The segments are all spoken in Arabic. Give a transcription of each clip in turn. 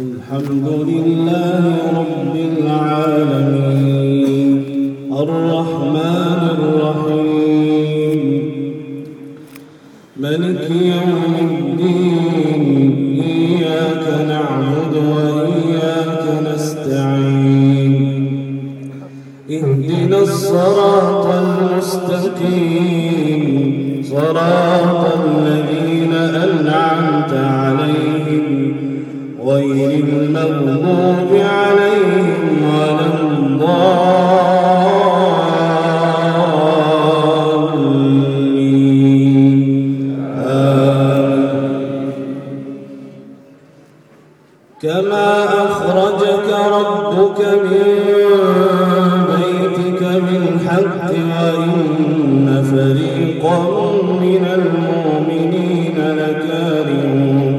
الحمد لله رب العالمين. الرحمن الرحيم. ملك يوم كما أخرجك ربك من بيتك من حق وإن فريقا من المؤمنين لكارهون.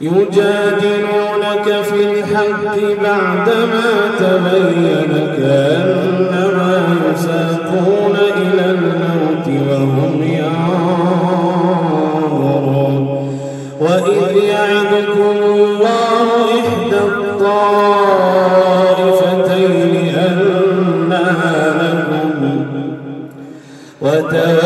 يجادلونك في الحق بعدما تبين كأنما يساقون إلى الموت وهم يعلمون وإذ يعدكم الله إحدى الطائفتين أنها لكم وتابعوا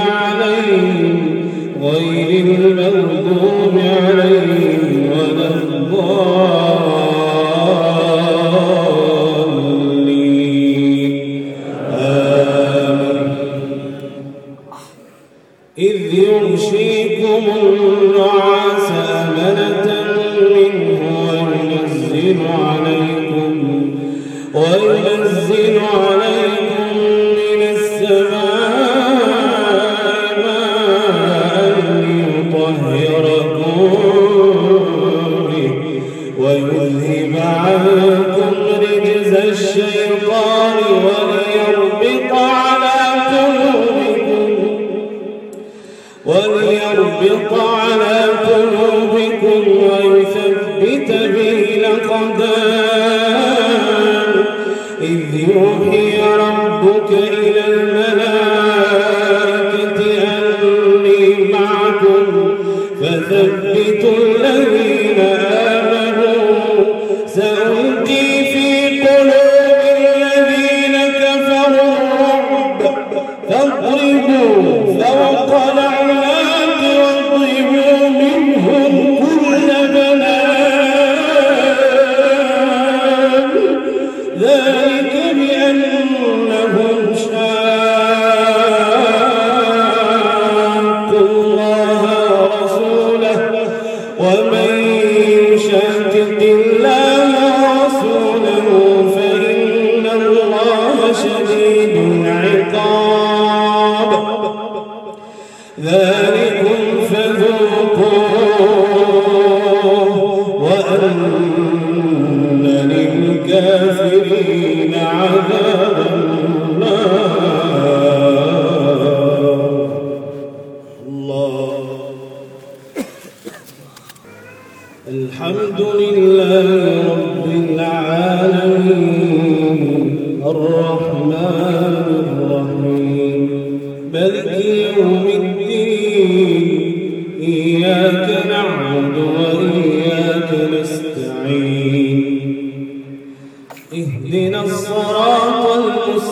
عليهم غير المغضوب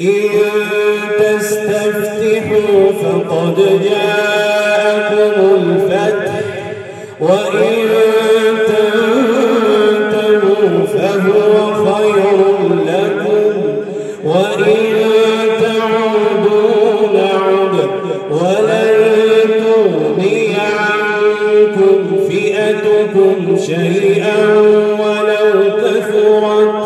إن تستفتحوا فقد جاءكم الفتح وإن تنتهوا فهو خير لكم وإن تعودوا ولن تغني عنكم فئتكم شيئا ولو كثرت.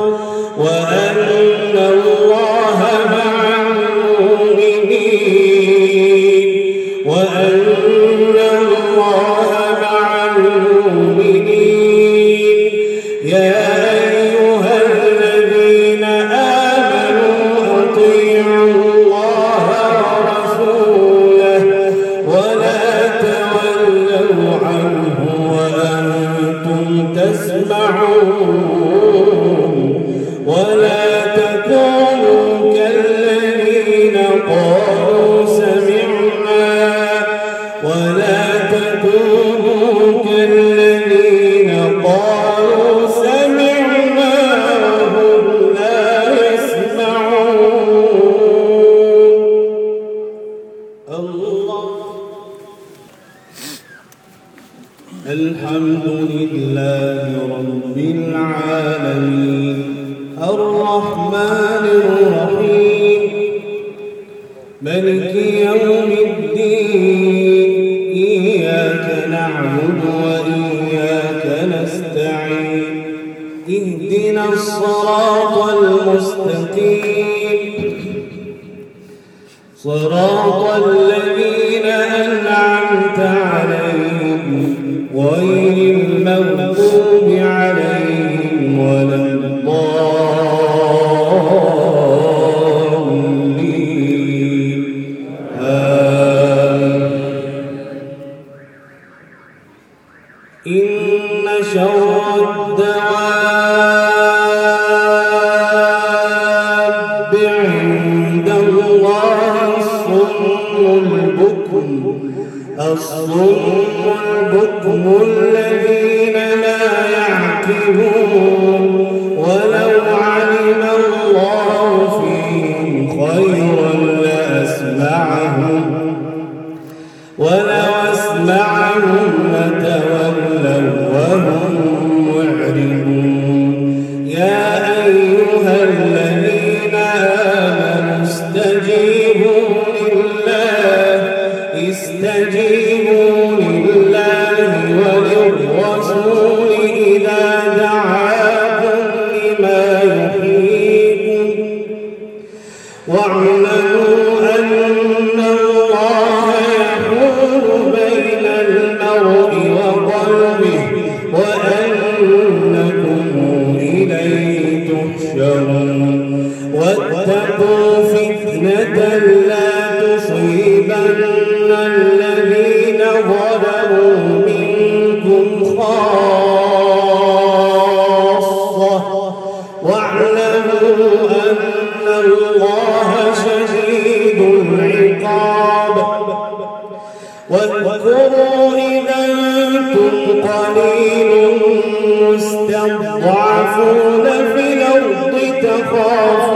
نعبد وإياك نستعين. اهدنا الصراط المستقيم. صراط الذين أنعمت عليهم غير فتنة لا تصيبن الذين ظلموا منكم خاصة. واعلموا أن الله شديد العقاب. واذكروا إذا أنتم قليل مستضعفون في الأرض تخافون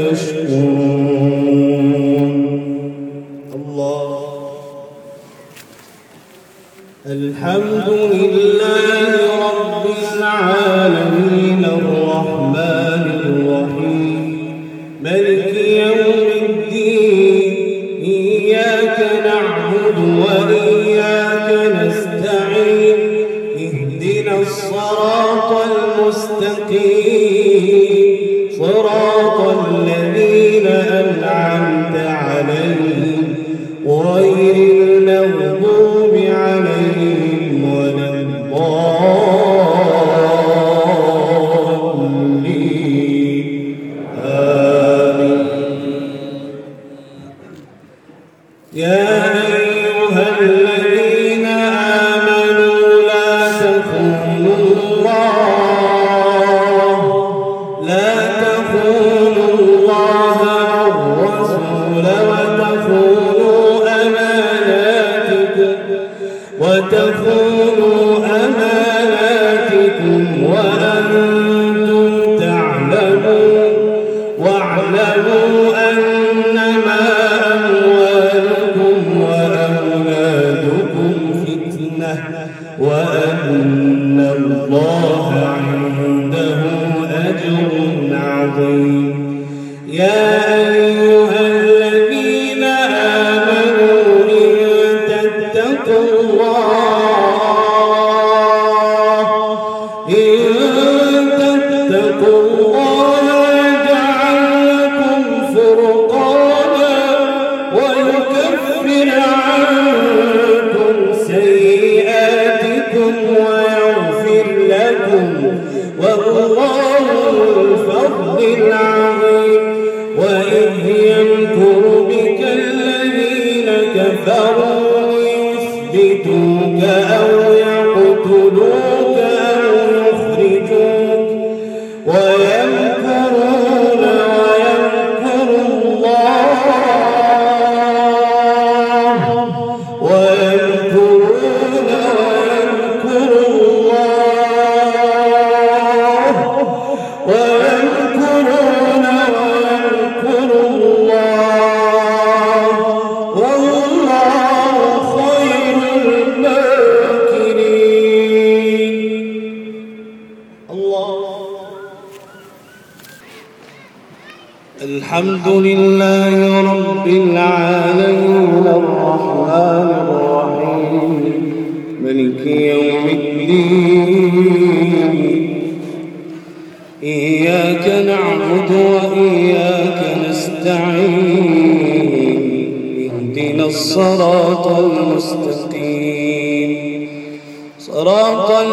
What?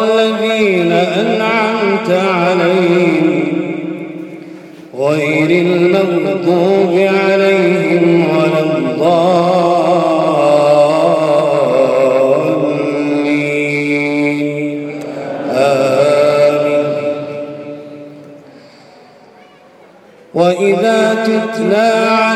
الذين أنعمت عليهم غير المغضوب عليهم ولا الضالين. آمين. وإذا تتلى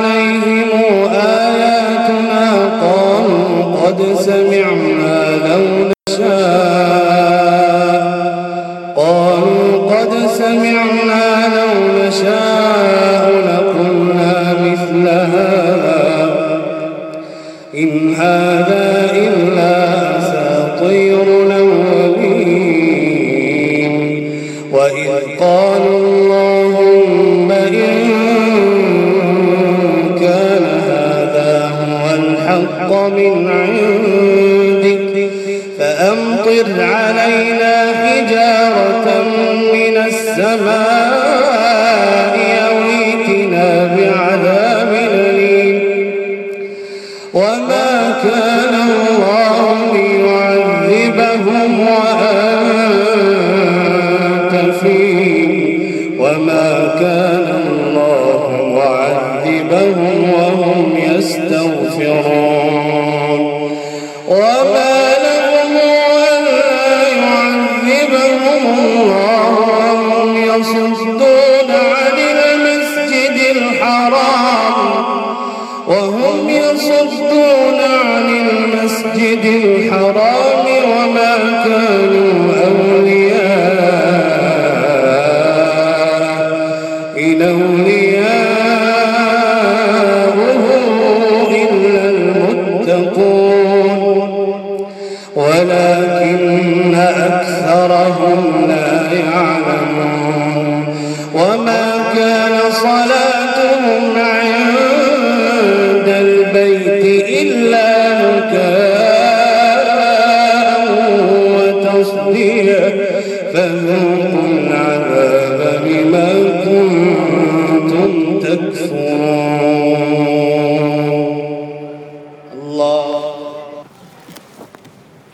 المسجد الحرام وما كانوا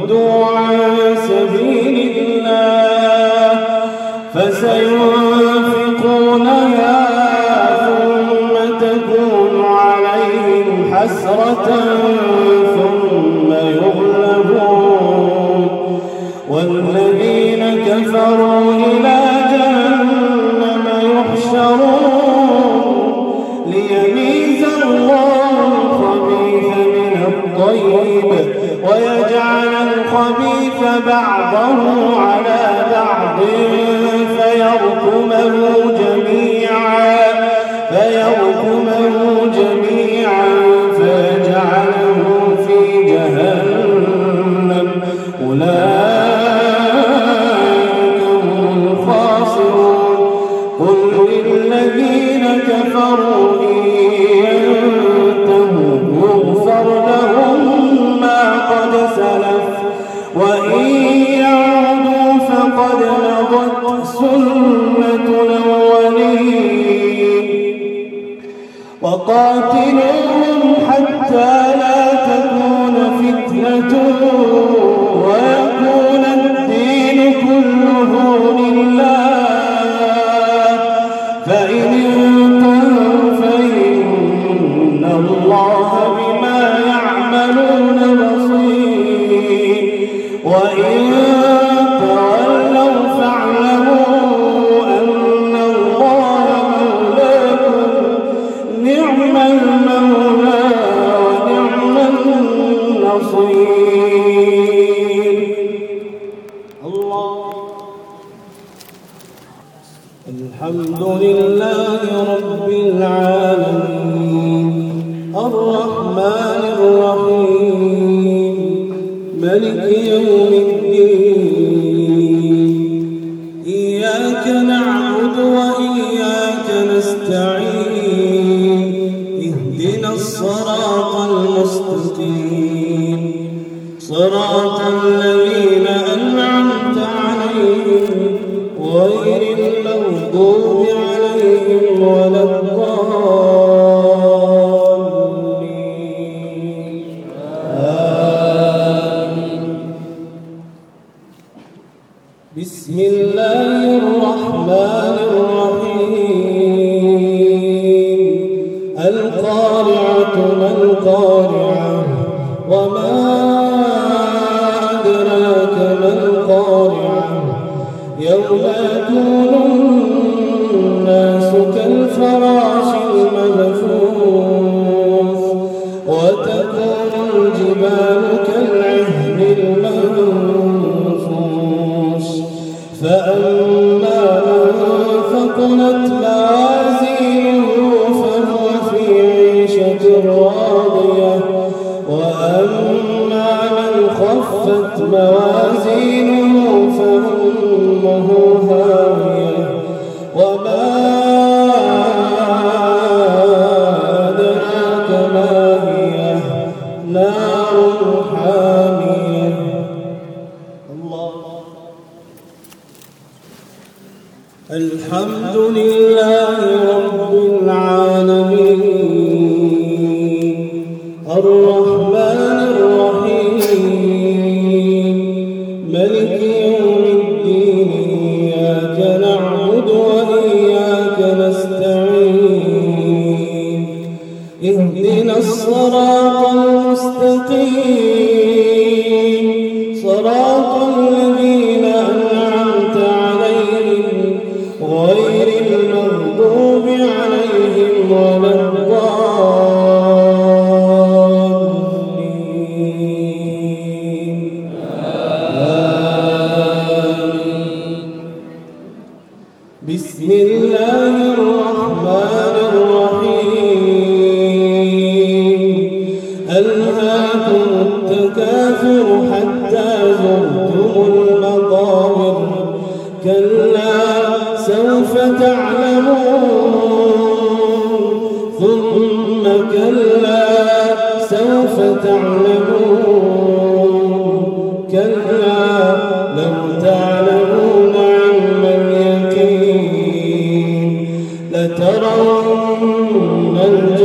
صدوا عن سبيل الله فسينفقونها ثم تكون عليهم حسرة. بعضه على بعض فيركمه جميعا فيركمه جميعا فيجعله في جهنم. أولئك هم الخاسرون. قل للذين كفروا موازينه الحمد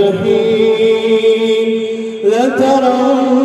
الجحيم. لترون